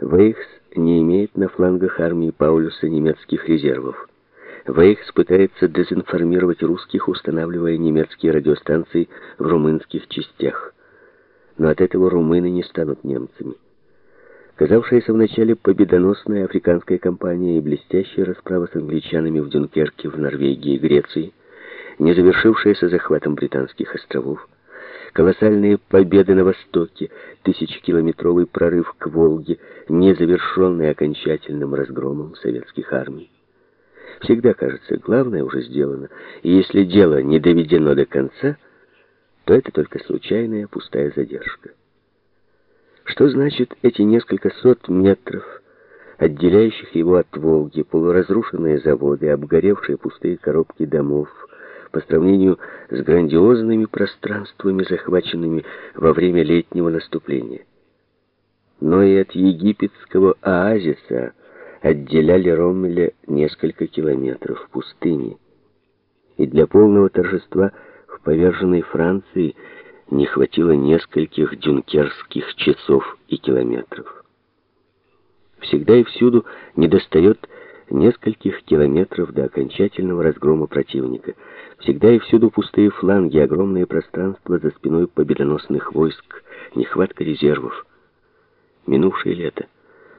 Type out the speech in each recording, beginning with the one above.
Вейхс не имеет на флангах армии Паулюса немецких резервов. Вейхс пытается дезинформировать русских, устанавливая немецкие радиостанции в румынских частях. Но от этого румыны не станут немцами. Казавшаяся вначале победоносная африканская кампания и блестящая расправа с англичанами в Дюнкерке, в Норвегии и Греции, не завершившаяся захватом британских островов, колоссальные победы на Востоке, тысячекилометровый прорыв к Волге, не завершенный окончательным разгромом советских армий. Всегда кажется, главное уже сделано, и если дело не доведено до конца, то это только случайная пустая задержка. Что значит эти несколько сот метров, отделяющих его от Волги, полуразрушенные заводы, обгоревшие пустые коробки домов, по сравнению с грандиозными пространствами, захваченными во время летнего наступления? Но и от египетского оазиса – отделяли Роммеля несколько километров пустыни. И для полного торжества в поверженной Франции не хватило нескольких дюнкерских часов и километров. Всегда и всюду недостает нескольких километров до окончательного разгрома противника. Всегда и всюду пустые фланги, огромные пространства за спиной победоносных войск, нехватка резервов. Минувшее лето.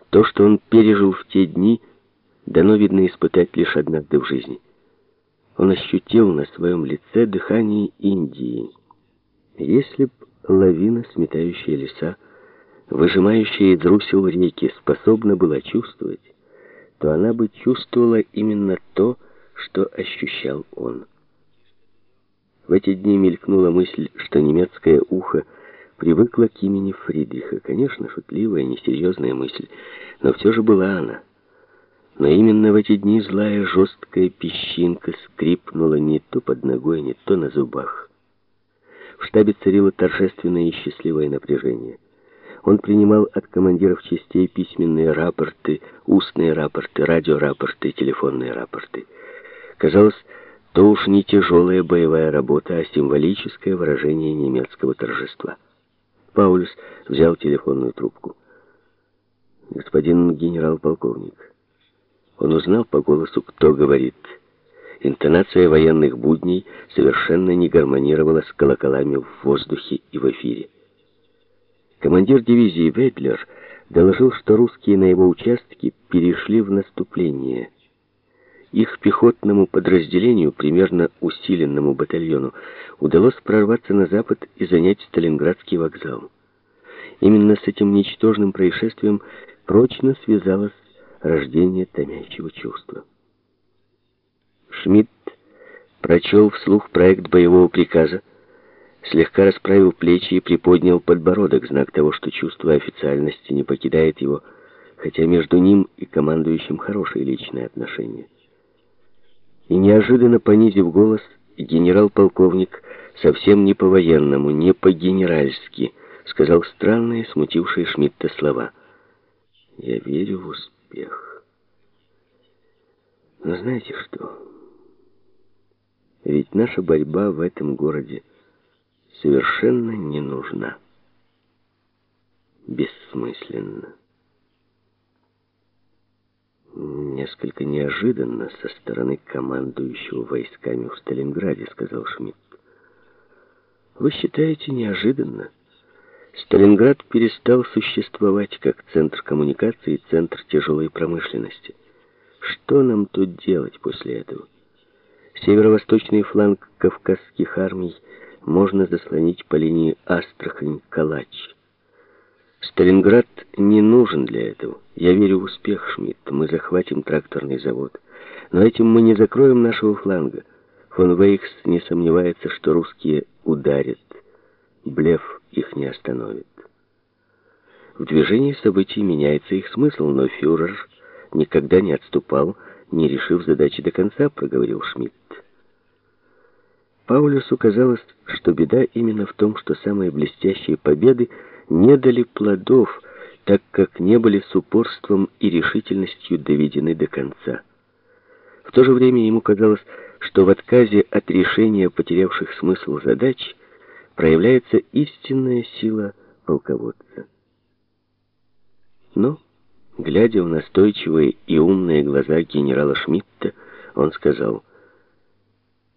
То, что он пережил в те дни, дано, видно, испытать лишь однажды в жизни. Он ощутил на своем лице дыхание Индии. Если б лавина, сметающая леса, выжимающая из русел реки, способна была чувствовать, то она бы чувствовала именно то, что ощущал он. В эти дни мелькнула мысль, что немецкое ухо привыкла к имени Фридриха. Конечно, шутливая, несерьезная мысль, но все же была она. Но именно в эти дни злая жесткая песчинка скрипнула не то под ногой, не то на зубах. В штабе царило торжественное и счастливое напряжение. Он принимал от командиров частей письменные рапорты, устные рапорты, радиорапорты, телефонные рапорты. Казалось, то уж не тяжелая боевая работа, а символическое выражение немецкого торжества. Паулюс взял телефонную трубку. «Господин генерал-полковник». Он узнал по голосу, кто говорит. Интонация военных будней совершенно не гармонировала с колоколами в воздухе и в эфире. Командир дивизии Ведлер доложил, что русские на его участке перешли в наступление – их пехотному подразделению, примерно усиленному батальону, удалось прорваться на запад и занять Сталинградский вокзал. Именно с этим ничтожным происшествием прочно связалось рождение томящего чувства. Шмидт прочел вслух проект боевого приказа, слегка расправил плечи и приподнял подбородок, знак того, что чувство официальности не покидает его, хотя между ним и командующим хорошие личные отношения. И неожиданно понизив голос, генерал-полковник совсем не по-военному, не по-генеральски сказал странные, смутившие Шмидта слова. «Я верю в успех. Но знаете что? Ведь наша борьба в этом городе совершенно не нужна. Бессмысленно» несколько неожиданно со стороны командующего войсками в Сталинграде», — сказал Шмидт. «Вы считаете неожиданно?» Сталинград перестал существовать как центр коммуникации и центр тяжелой промышленности. Что нам тут делать после этого? Северо-восточный фланг кавказских армий можно заслонить по линии Астрахань-Калач. Сталинград не нужен для этого. Я верю в успех, Шмидт. Мы захватим тракторный завод. Но этим мы не закроем нашего фланга. Фон Вейхс не сомневается, что русские ударят. Блеф их не остановит. В движении событий меняется их смысл, но фюрер никогда не отступал, не решив задачи до конца, проговорил Шмидт. Паулюсу казалось, что беда именно в том, что самые блестящие победы не дали плодов, так как не были с упорством и решительностью доведены до конца. В то же время ему казалось, что в отказе от решения потерявших смысл задач проявляется истинная сила полководца. Но Глядя в настойчивые и умные глаза генерала Шмидта, он сказал —